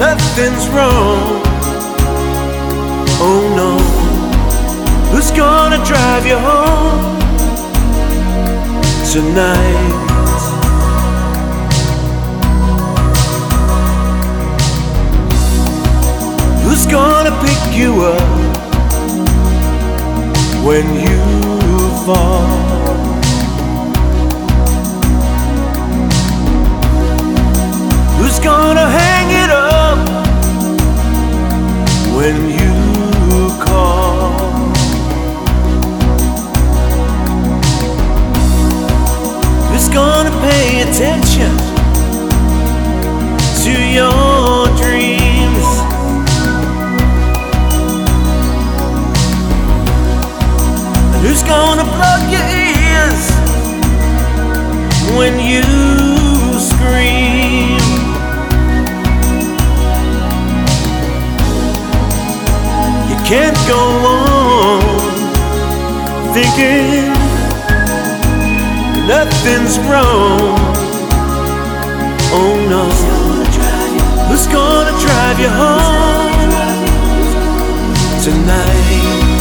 nothing's wrong. Oh no, who's gonna drive you home tonight? Who's gonna pick you up when you fall? Attention to your dreams? And who's gonna plug your ears when you scream? You can't go on thinking nothing's wrong. Oh no, who's gonna drive you home tonight?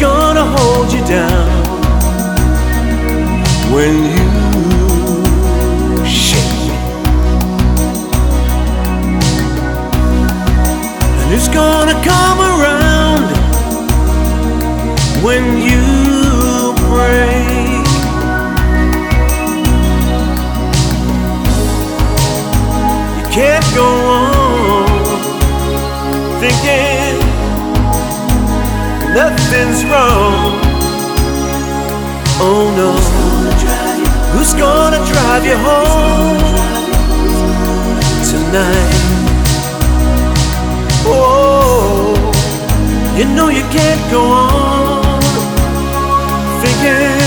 Gonna hold you down when you shake? And who's gonna come around when you break? You can't go on thinking nothing's wrong. Oh no, who's gonna drive you home tonight? Oh, you know you can't go on thinking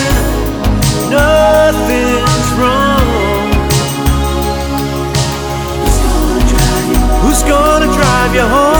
nothing's wrong. Who's gonna drive you home?